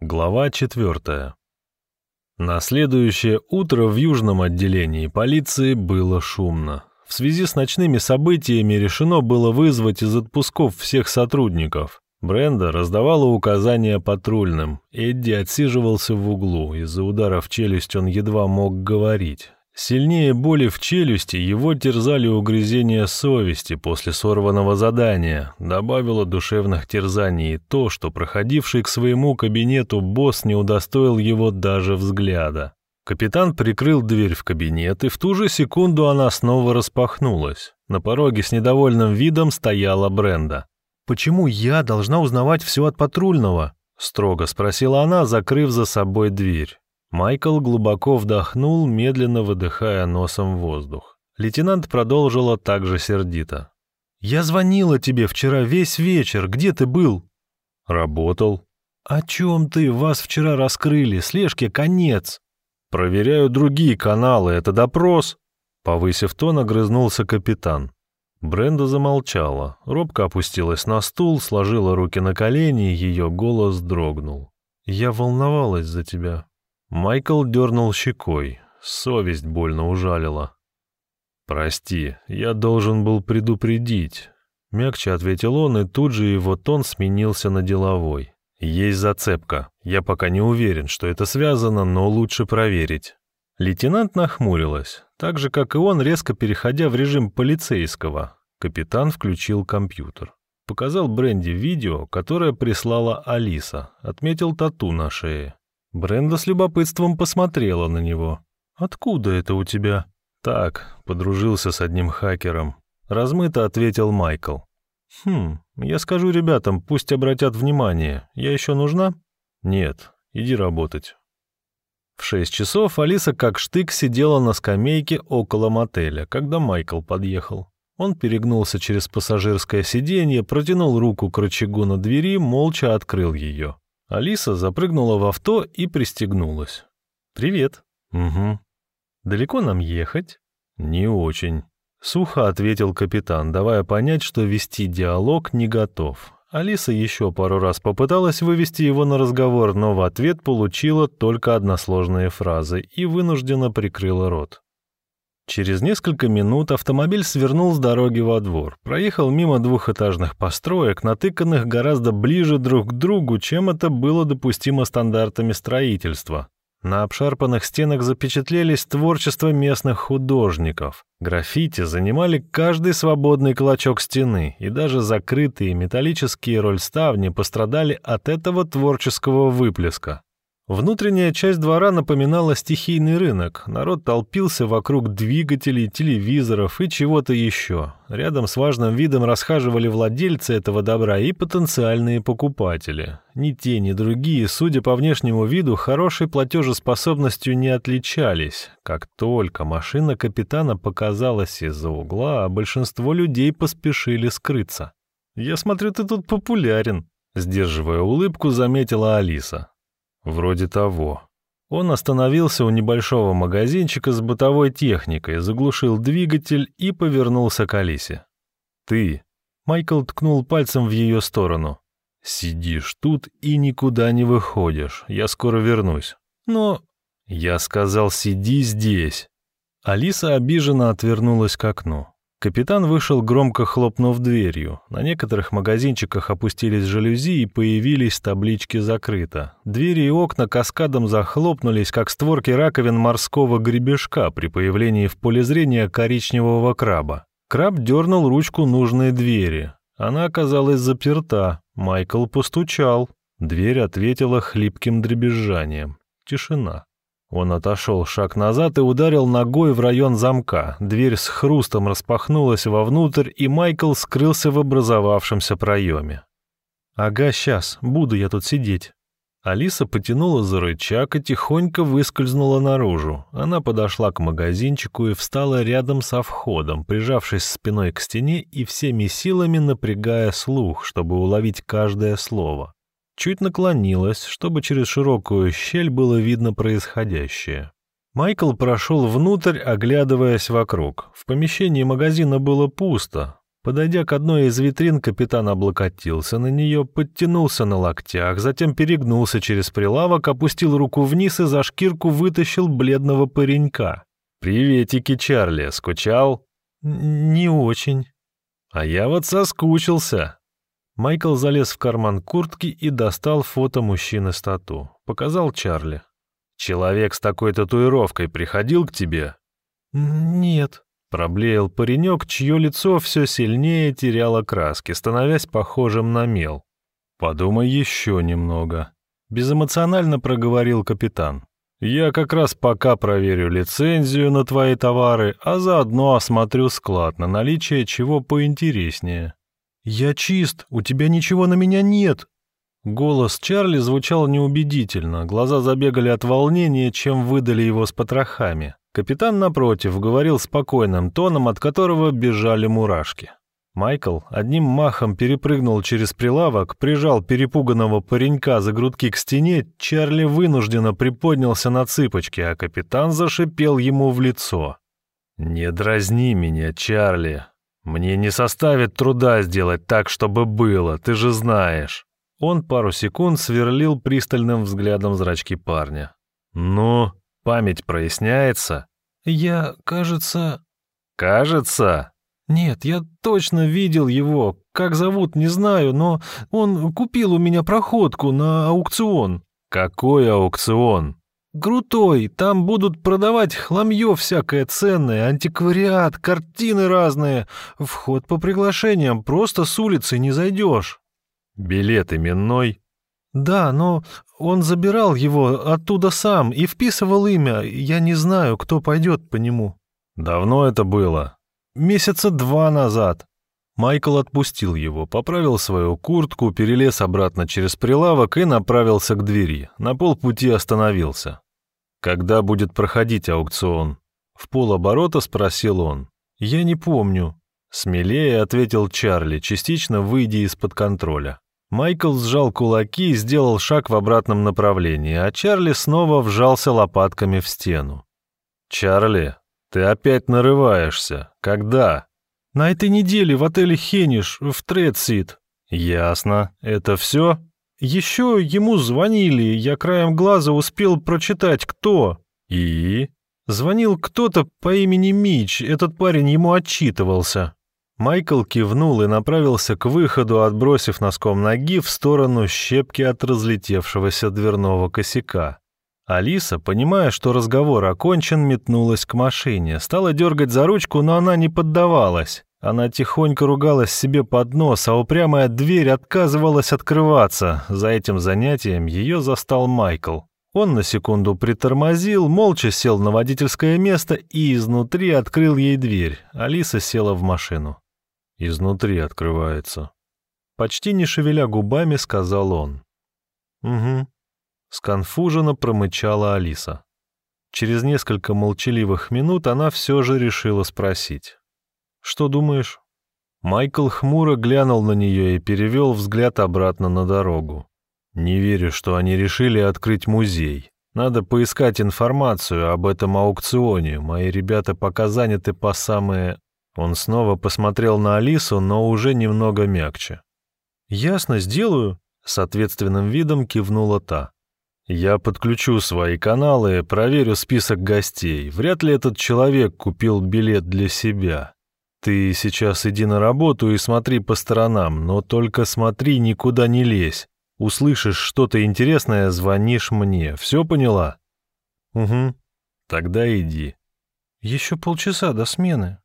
Глава четвертая. На следующее утро в южном отделении полиции было шумно. В связи с ночными событиями решено было вызвать из отпусков всех сотрудников. Бренда раздавала указания патрульным. Эдди отсиживался в углу. Из-за удара в челюсть он едва мог говорить. Сильнее боли в челюсти его терзали угрызения совести после сорванного задания, добавило душевных терзаний то, что проходивший к своему кабинету босс не удостоил его даже взгляда. Капитан прикрыл дверь в кабинет, и в ту же секунду она снова распахнулась. На пороге с недовольным видом стояла Бренда. «Почему я должна узнавать все от патрульного?» — строго спросила она, закрыв за собой дверь. Майкл глубоко вдохнул, медленно выдыхая носом воздух. Лейтенант продолжила также сердито. «Я звонила тебе вчера весь вечер. Где ты был?» «Работал». «О чем ты? Вас вчера раскрыли. Слежке конец». «Проверяю другие каналы. Это допрос?» Повысив тон, огрызнулся капитан. Бренда замолчала, робко опустилась на стул, сложила руки на колени, ее голос дрогнул. «Я волновалась за тебя», Майкл дернул щекой. Совесть больно ужалила. «Прости, я должен был предупредить», — мягче ответил он, и тут же его тон сменился на деловой. «Есть зацепка. Я пока не уверен, что это связано, но лучше проверить». Лейтенант нахмурилась, так же, как и он, резко переходя в режим полицейского. Капитан включил компьютер. Показал Бренди видео, которое прислала Алиса, отметил тату на шее. Бренда с любопытством посмотрела на него. «Откуда это у тебя?» «Так, подружился с одним хакером». Размыто ответил Майкл. «Хм, я скажу ребятам, пусть обратят внимание. Я еще нужна?» «Нет, иди работать». В шесть часов Алиса как штык сидела на скамейке около мотеля, когда Майкл подъехал. Он перегнулся через пассажирское сиденье, протянул руку к рычагу на двери, молча открыл ее. Алиса запрыгнула в авто и пристегнулась. «Привет». «Угу». «Далеко нам ехать?» «Не очень», — сухо ответил капитан, давая понять, что вести диалог не готов. Алиса еще пару раз попыталась вывести его на разговор, но в ответ получила только односложные фразы и вынужденно прикрыла рот. Через несколько минут автомобиль свернул с дороги во двор, проехал мимо двухэтажных построек, натыканных гораздо ближе друг к другу, чем это было допустимо стандартами строительства. На обшарпанных стенах запечатлелись творчество местных художников. Граффити занимали каждый свободный клочок стены, и даже закрытые металлические рольставни пострадали от этого творческого выплеска. Внутренняя часть двора напоминала стихийный рынок. Народ толпился вокруг двигателей, телевизоров и чего-то еще. Рядом с важным видом расхаживали владельцы этого добра и потенциальные покупатели. Ни те, ни другие, судя по внешнему виду, хорошей платежеспособностью не отличались. Как только машина капитана показалась из-за угла, большинство людей поспешили скрыться. «Я смотрю, ты тут популярен», — сдерживая улыбку, заметила Алиса. Вроде того. Он остановился у небольшого магазинчика с бытовой техникой, заглушил двигатель и повернулся к Алисе. «Ты...» Майкл ткнул пальцем в ее сторону. «Сидишь тут и никуда не выходишь. Я скоро вернусь». «Но...» «Я сказал, сиди здесь». Алиса обиженно отвернулась к окну. Капитан вышел, громко хлопнув дверью. На некоторых магазинчиках опустились жалюзи и появились таблички «Закрыто». Двери и окна каскадом захлопнулись, как створки раковин морского гребешка при появлении в поле зрения коричневого краба. Краб дернул ручку нужной двери. Она оказалась заперта. Майкл постучал. Дверь ответила хлипким дребезжанием. Тишина. Он отошел шаг назад и ударил ногой в район замка. Дверь с хрустом распахнулась вовнутрь, и Майкл скрылся в образовавшемся проеме. «Ага, сейчас, буду я тут сидеть». Алиса потянула за рычаг и тихонько выскользнула наружу. Она подошла к магазинчику и встала рядом со входом, прижавшись спиной к стене и всеми силами напрягая слух, чтобы уловить каждое слово чуть наклонилась, чтобы через широкую щель было видно происходящее. Майкл прошел внутрь, оглядываясь вокруг. В помещении магазина было пусто. Подойдя к одной из витрин, капитан облокотился на нее, подтянулся на локтях, затем перегнулся через прилавок, опустил руку вниз и за шкирку вытащил бледного паренька. «Приветики, Чарли, скучал?» «Не очень». «А я вот соскучился». Майкл залез в карман куртки и достал фото мужчины с тату. Показал Чарли. «Человек с такой татуировкой приходил к тебе?» «Нет», — проблеял паренек, чье лицо все сильнее теряло краски, становясь похожим на мел. «Подумай еще немного», — безэмоционально проговорил капитан. «Я как раз пока проверю лицензию на твои товары, а заодно осмотрю склад на наличие чего поинтереснее». «Я чист, у тебя ничего на меня нет», Голос Чарли звучал неубедительно, глаза забегали от волнения, чем выдали его с потрохами. Капитан, напротив, говорил спокойным тоном, от которого бежали мурашки. Майкл одним махом перепрыгнул через прилавок, прижал перепуганного паренька за грудки к стене, Чарли вынужденно приподнялся на цыпочки, а капитан зашипел ему в лицо. «Не дразни меня, Чарли. Мне не составит труда сделать так, чтобы было, ты же знаешь». Он пару секунд сверлил пристальным взглядом зрачки парня. «Ну, память проясняется?» «Я, кажется...» «Кажется?» «Нет, я точно видел его. Как зовут, не знаю, но он купил у меня проходку на аукцион». «Какой аукцион?» «Крутой. Там будут продавать хламье всякое ценное, антиквариат, картины разные. Вход по приглашениям, просто с улицы не зайдешь». Билет именной? Да, но он забирал его оттуда сам и вписывал имя. Я не знаю, кто пойдет по нему. Давно это было? Месяца два назад. Майкл отпустил его, поправил свою куртку, перелез обратно через прилавок и направился к двери. На полпути остановился. «Когда будет проходить аукцион?» В полоборота спросил он. «Я не помню», — смелее ответил Чарли, частично выйдя из-под контроля. Майкл сжал кулаки и сделал шаг в обратном направлении, а Чарли снова вжался лопатками в стену. «Чарли, ты опять нарываешься. Когда?» «На этой неделе в отеле «Хениш» в Тредсит». «Ясно. Это все?» «Еще ему звонили. Я краем глаза успел прочитать, кто». «И?» «Звонил кто-то по имени Мич. Этот парень ему отчитывался». Майкл кивнул и направился к выходу, отбросив носком ноги в сторону щепки от разлетевшегося дверного косяка. Алиса, понимая, что разговор окончен, метнулась к машине, стала дергать за ручку, но она не поддавалась. Она тихонько ругалась себе под нос, а упрямая дверь отказывалась открываться. За этим занятием ее застал Майкл. Он на секунду притормозил, молча сел на водительское место и изнутри открыл ей дверь. Алиса села в машину. Изнутри открывается. Почти не шевеля губами, сказал он. Угу. Сконфуженно промычала Алиса. Через несколько молчаливых минут она все же решила спросить. «Что думаешь?» Майкл хмуро глянул на нее и перевел взгляд обратно на дорогу. «Не верю, что они решили открыть музей. Надо поискать информацию об этом аукционе. Мои ребята пока заняты по самые он снова посмотрел на Алису, но уже немного мягче. «Ясно, сделаю», — с ответственным видом кивнула та. «Я подключу свои каналы, проверю список гостей. Вряд ли этот человек купил билет для себя. Ты сейчас иди на работу и смотри по сторонам, но только смотри, никуда не лезь. Услышишь что-то интересное, звонишь мне. Все поняла?» «Угу. Тогда иди». «Еще полчаса до смены»,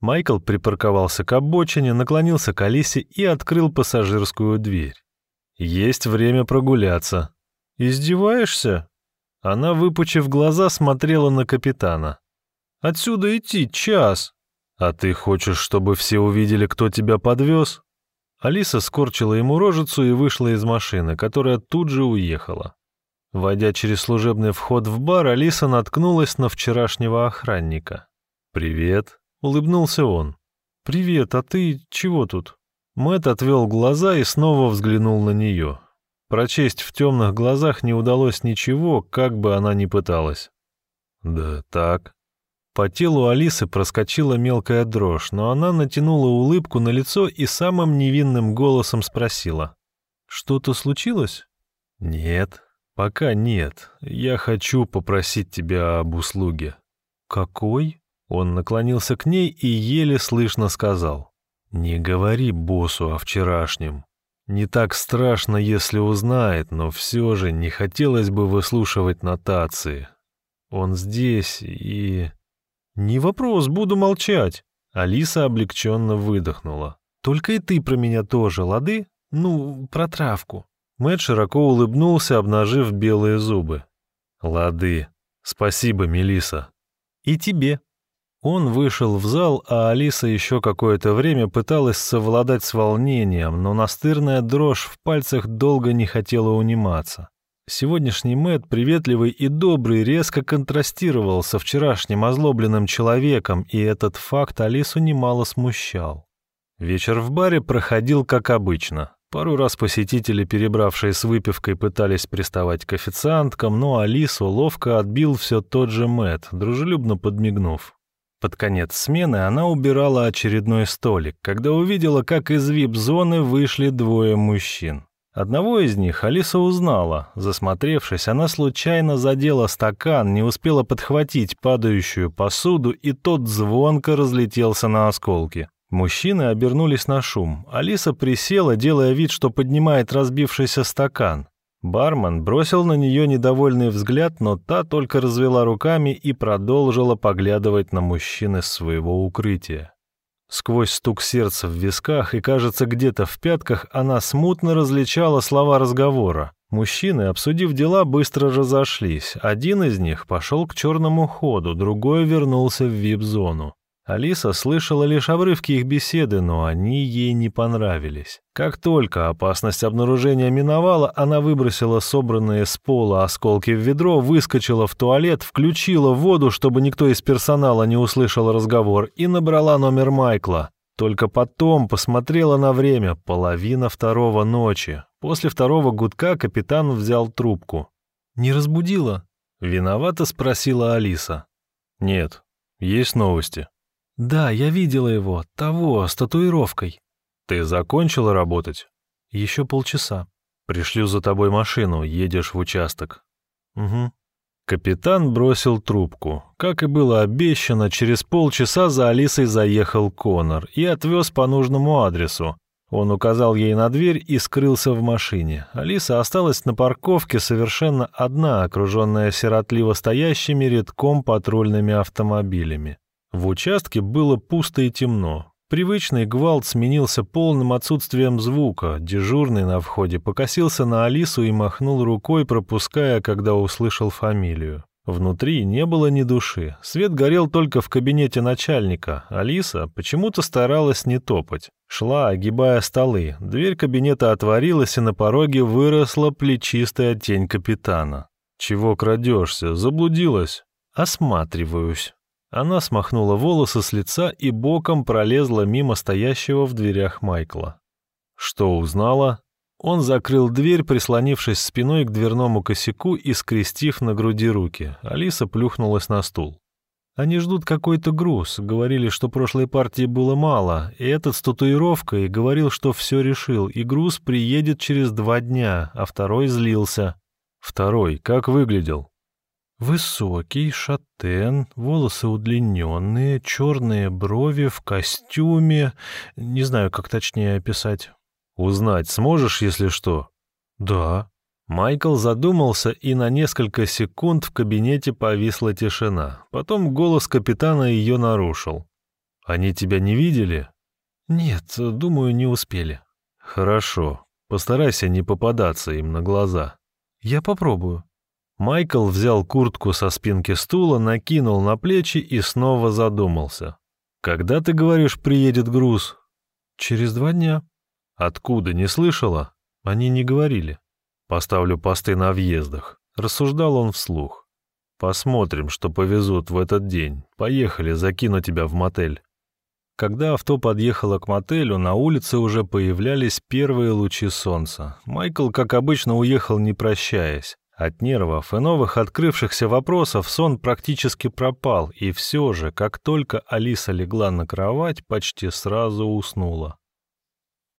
Майкл припарковался к обочине, наклонился к Алисе и открыл пассажирскую дверь. «Есть время прогуляться». «Издеваешься?» Она, выпучив глаза, смотрела на капитана. «Отсюда идти час». «А ты хочешь, чтобы все увидели, кто тебя подвез?» Алиса скорчила ему рожицу и вышла из машины, которая тут же уехала. Войдя через служебный вход в бар, Алиса наткнулась на вчерашнего охранника. «Привет», Улыбнулся он. «Привет, а ты чего тут?» Мэт отвел глаза и снова взглянул на нее. Прочесть в темных глазах не удалось ничего, как бы она ни пыталась. «Да так». По телу Алисы проскочила мелкая дрожь, но она натянула улыбку на лицо и самым невинным голосом спросила. «Что-то случилось?» «Нет, пока нет. Я хочу попросить тебя об услуге». «Какой?» Он наклонился к ней и еле слышно сказал. «Не говори боссу о вчерашнем. Не так страшно, если узнает, но все же не хотелось бы выслушивать нотации. Он здесь и...» «Не вопрос, буду молчать». Алиса облегченно выдохнула. «Только и ты про меня тоже, лады? Ну, про травку». Мэтт широко улыбнулся, обнажив белые зубы. «Лады. Спасибо, Мелиса. «И тебе». Он вышел в зал, а Алиса еще какое-то время пыталась совладать с волнением, но настырная дрожь в пальцах долго не хотела униматься. Сегодняшний Мэт, приветливый и добрый, резко контрастировал со вчерашним озлобленным человеком, и этот факт Алису немало смущал. Вечер в баре проходил как обычно. Пару раз посетители, перебравшие с выпивкой, пытались приставать к официанткам, но Алису ловко отбил все тот же Мэт, дружелюбно подмигнув. Под конец смены она убирала очередной столик, когда увидела, как из вип-зоны вышли двое мужчин. Одного из них Алиса узнала. Засмотревшись, она случайно задела стакан, не успела подхватить падающую посуду, и тот звонко разлетелся на осколки. Мужчины обернулись на шум. Алиса присела, делая вид, что поднимает разбившийся стакан. Бармен бросил на нее недовольный взгляд, но та только развела руками и продолжила поглядывать на мужчин из своего укрытия. Сквозь стук сердца в висках и, кажется, где-то в пятках она смутно различала слова разговора. Мужчины, обсудив дела, быстро разошлись. Один из них пошел к черному ходу, другой вернулся в вип-зону. Алиса слышала лишь обрывки их беседы, но они ей не понравились. Как только опасность обнаружения миновала, она выбросила собранные с пола осколки в ведро, выскочила в туалет, включила воду, чтобы никто из персонала не услышал разговор, и набрала номер Майкла. Только потом посмотрела на время, половина второго ночи. После второго гудка капитан взял трубку. «Не разбудила?» — виновато спросила Алиса. «Нет, есть новости». «Да, я видела его, того, с татуировкой». «Ты закончила работать?» «Еще полчаса». «Пришлю за тобой машину, едешь в участок». «Угу». Капитан бросил трубку. Как и было обещано, через полчаса за Алисой заехал Конор и отвез по нужному адресу. Он указал ей на дверь и скрылся в машине. Алиса осталась на парковке совершенно одна, окруженная сиротливо стоящими редком патрульными автомобилями. В участке было пусто и темно. Привычный гвалт сменился полным отсутствием звука. Дежурный на входе покосился на Алису и махнул рукой, пропуская, когда услышал фамилию. Внутри не было ни души. Свет горел только в кабинете начальника. Алиса почему-то старалась не топать. Шла, огибая столы. Дверь кабинета отворилась, и на пороге выросла плечистая тень капитана. «Чего крадешься? Заблудилась?» «Осматриваюсь». Она смахнула волосы с лица и боком пролезла мимо стоящего в дверях Майкла. Что узнала? Он закрыл дверь, прислонившись спиной к дверному косяку и скрестив на груди руки. Алиса плюхнулась на стул. Они ждут какой-то груз. Говорили, что прошлой партии было мало, и этот с татуировкой говорил, что все решил, и груз приедет через два дня, а второй злился. Второй как выглядел? Высокий, шатен, волосы удлиненные, черные брови в костюме. Не знаю, как точнее описать. Узнать сможешь, если что? Да. Майкл задумался, и на несколько секунд в кабинете повисла тишина. Потом голос капитана ее нарушил. «Они тебя не видели?» «Нет, думаю, не успели». «Хорошо. Постарайся не попадаться им на глаза». «Я попробую». Майкл взял куртку со спинки стула, накинул на плечи и снова задумался. «Когда, ты говоришь, приедет груз?» «Через два дня». «Откуда, не слышала?» Они не говорили. «Поставлю посты на въездах», — рассуждал он вслух. «Посмотрим, что повезут в этот день. Поехали, закину тебя в мотель». Когда авто подъехало к мотелю, на улице уже появлялись первые лучи солнца. Майкл, как обычно, уехал не прощаясь. От нервов и новых открывшихся вопросов сон практически пропал, и все же, как только Алиса легла на кровать, почти сразу уснула.